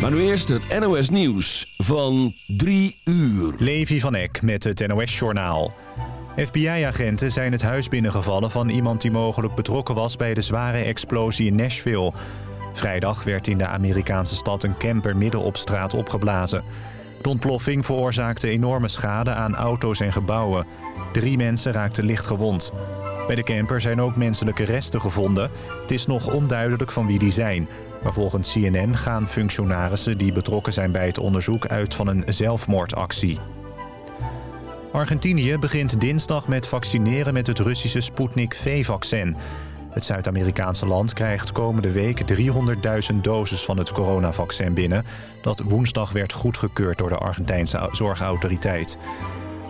Maar nu eerst het NOS Nieuws van 3 uur. Levi van Eck met het NOS Journaal. FBI-agenten zijn het huis binnengevallen van iemand die mogelijk betrokken was... bij de zware explosie in Nashville. Vrijdag werd in de Amerikaanse stad een camper midden op straat opgeblazen. De ontploffing veroorzaakte enorme schade aan auto's en gebouwen. Drie mensen raakten licht gewond. Bij de camper zijn ook menselijke resten gevonden. Het is nog onduidelijk van wie die zijn. Maar volgens CNN gaan functionarissen die betrokken zijn bij het onderzoek uit van een zelfmoordactie. Argentinië begint dinsdag met vaccineren met het Russische Sputnik V-vaccin. Het Zuid-Amerikaanse land krijgt komende week 300.000 doses van het coronavaccin binnen... dat woensdag werd goedgekeurd door de Argentijnse zorgautoriteit.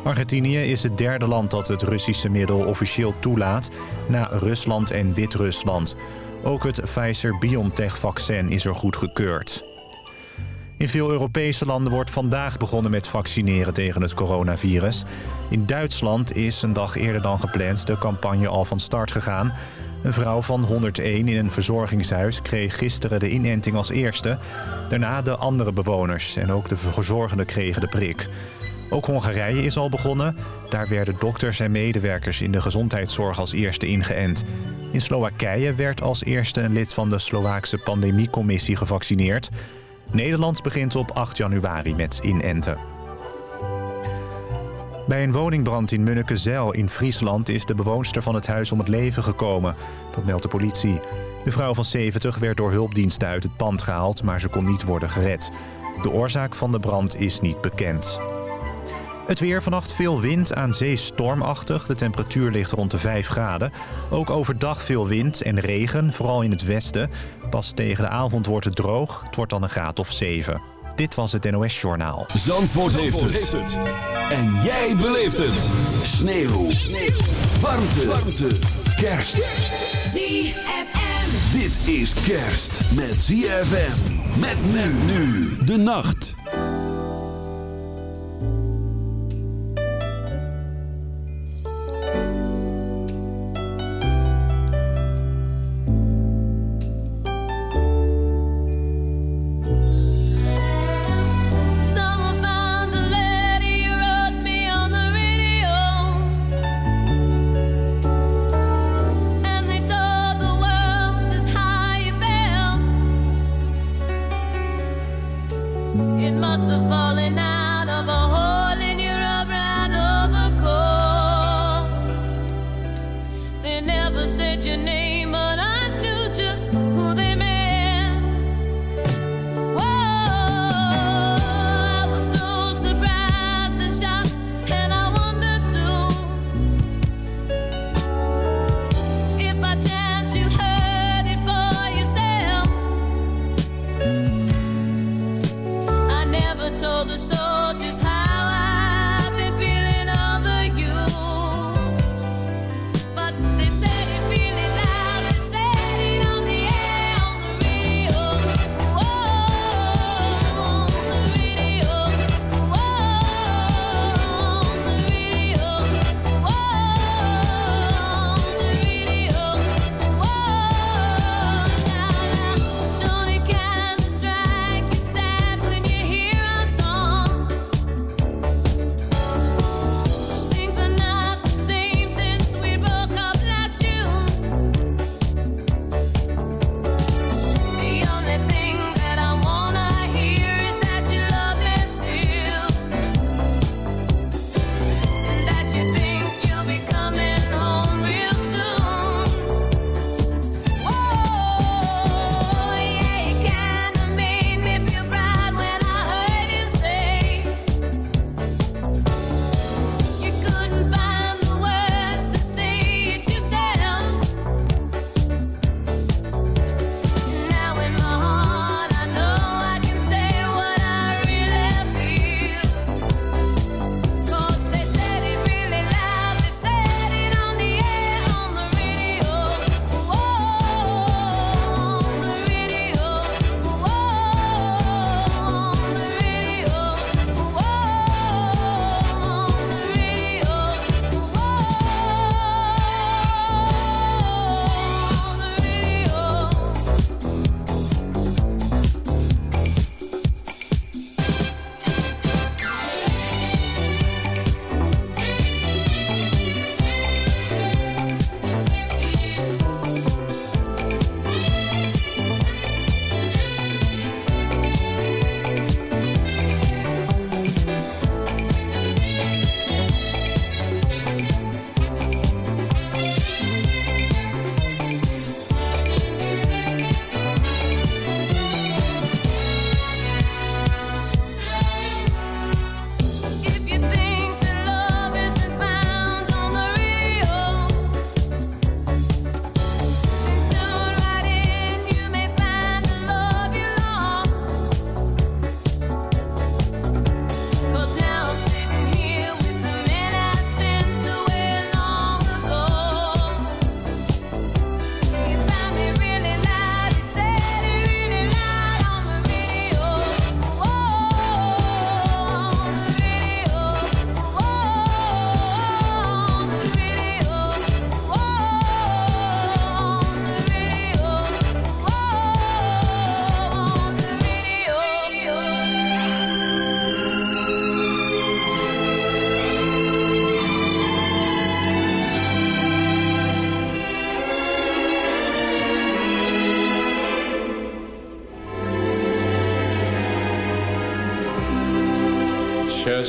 Argentinië is het derde land dat het Russische middel officieel toelaat... na Rusland en Wit-Rusland. Ook het Pfizer-BioNTech-vaccin is er goedgekeurd. In veel Europese landen wordt vandaag begonnen met vaccineren tegen het coronavirus. In Duitsland is een dag eerder dan gepland de campagne al van start gegaan. Een vrouw van 101 in een verzorgingshuis kreeg gisteren de inenting als eerste. Daarna de andere bewoners en ook de verzorgenden kregen de prik. Ook Hongarije is al begonnen. Daar werden dokters en medewerkers in de gezondheidszorg als eerste ingeënt. In Slowakije werd als eerste een lid van de Slovaakse pandemiecommissie gevaccineerd. Nederland begint op 8 januari met inenten. Bij een woningbrand in Munnekezeil in Friesland is de bewoonster van het huis om het leven gekomen. Dat meldt de politie. De vrouw van 70 werd door hulpdiensten uit het pand gehaald, maar ze kon niet worden gered. De oorzaak van de brand is niet bekend. Het weer vannacht veel wind, aan zee stormachtig. De temperatuur ligt rond de 5 graden. Ook overdag veel wind en regen, vooral in het westen. Pas tegen de avond wordt het droog. Het wordt dan een graad of 7. Dit was het NOS Journaal. Zandvoort, heeft, het. En jij beleeft het. Sneeuw. Sneeuw. Warmte. Warmte. Kerst. ZFM. Dit is kerst met ZFM. Met men nu. De nacht.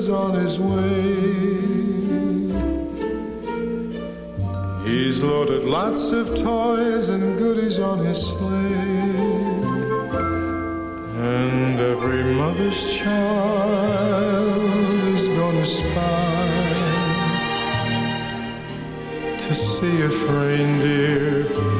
is on his way. He's loaded lots of toys and goodies on his sleigh. And every mother's child is gonna spy to see if reindeer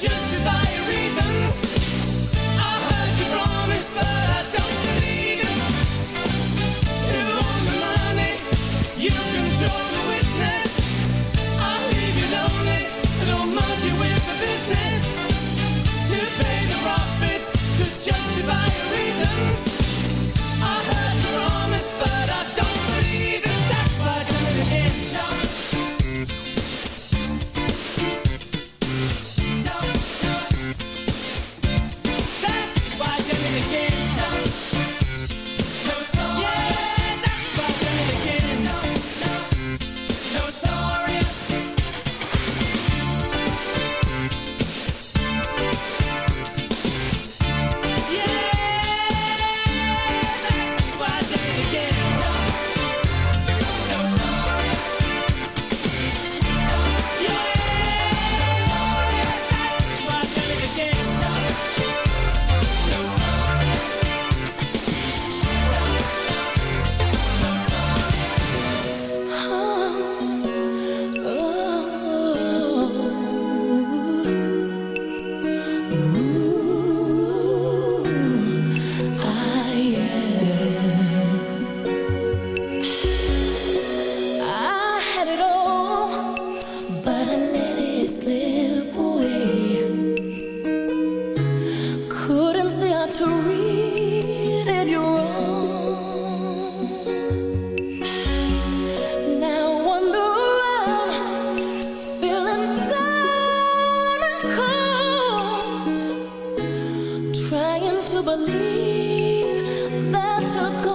just about took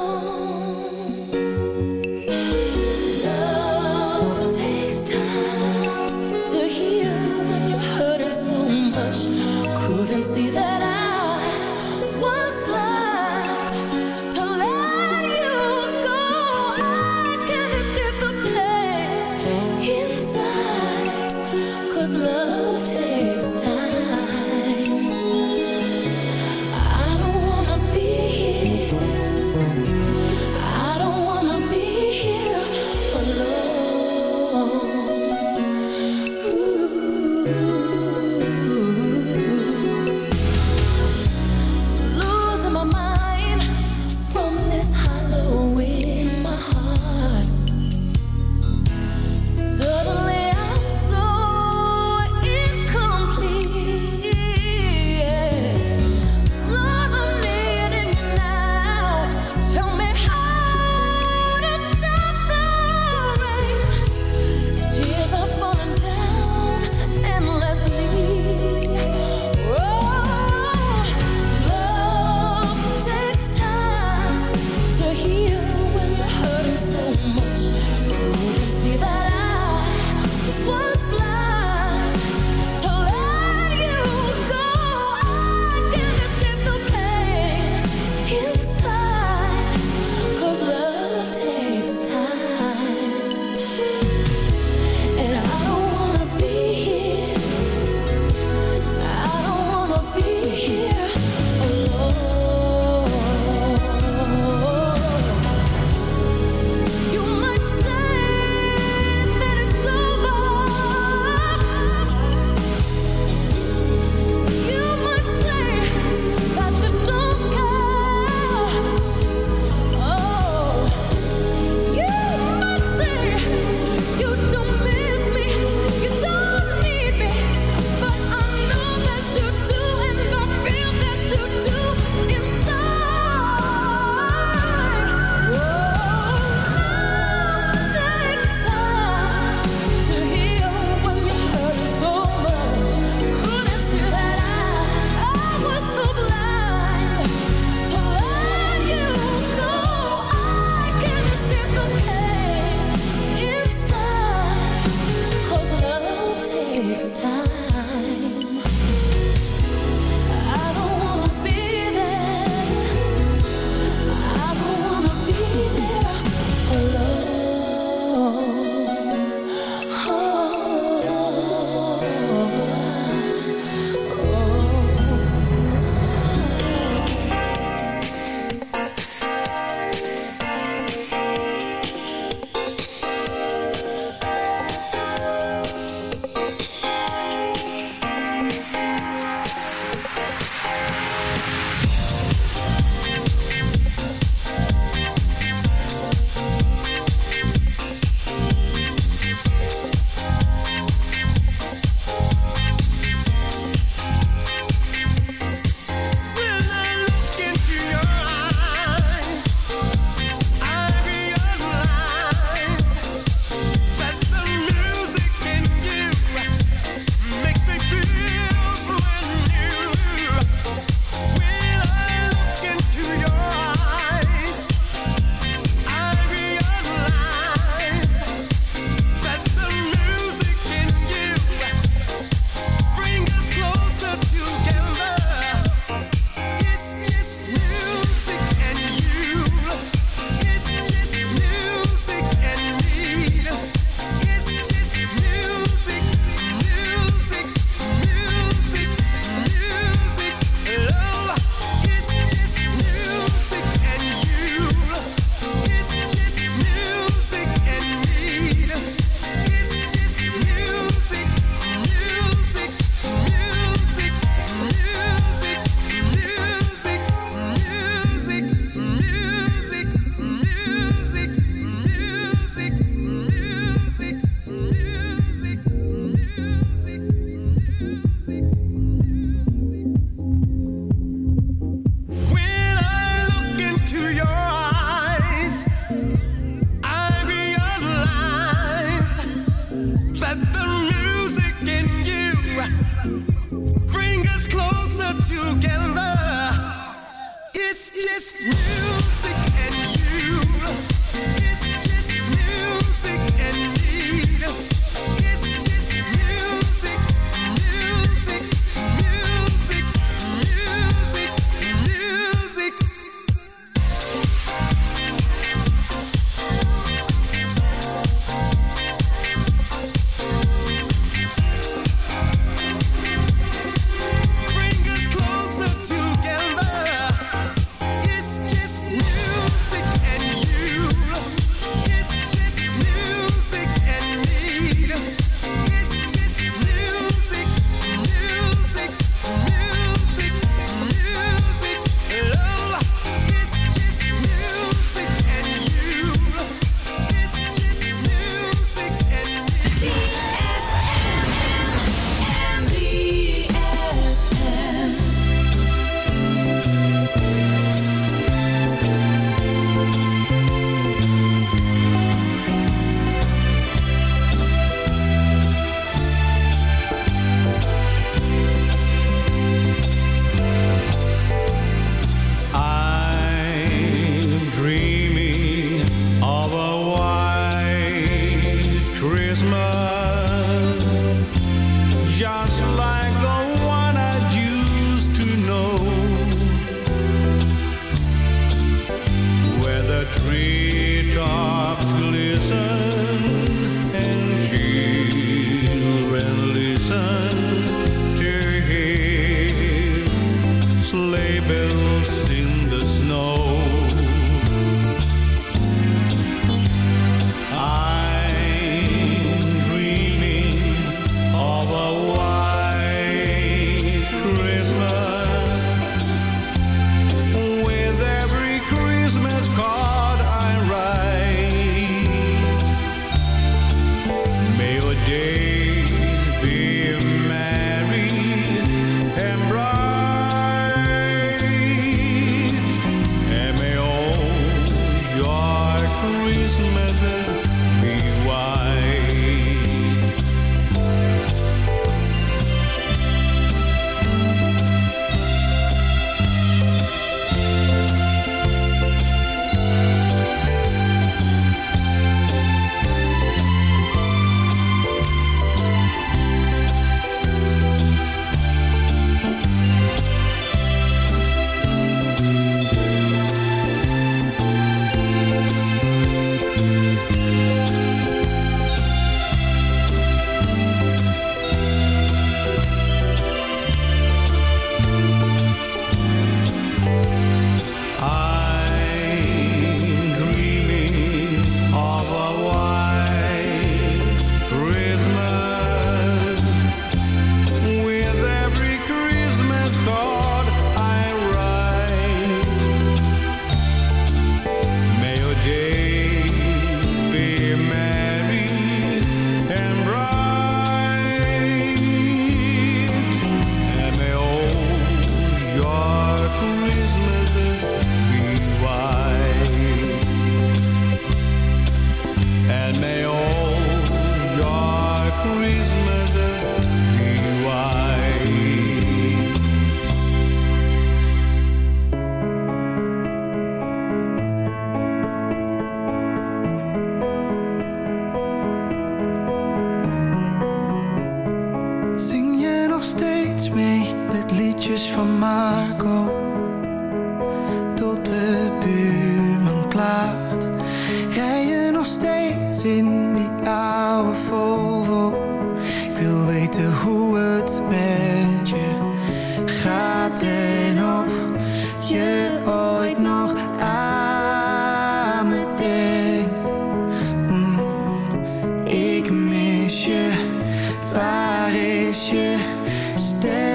Nu wij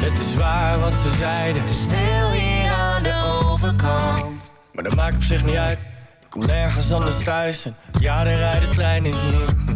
Het is waar wat ze zeiden. Te stil hier aan de overkant. Maar dat maakt op zich niet uit. Ik kom nergens anders thuis. En ja, er rijden treinen hier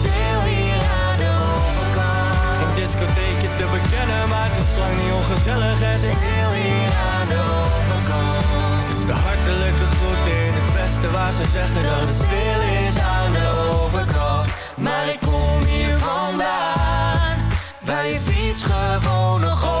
discotheekje te bekennen, maar het is lang niet ongezellig. Het is Stil hier aan de overkant. Het is de hartelijke groet in het westen waar ze zeggen dat het stil is aan de overkant. Maar ik kom hier vandaan Waar je fiets gewoon nog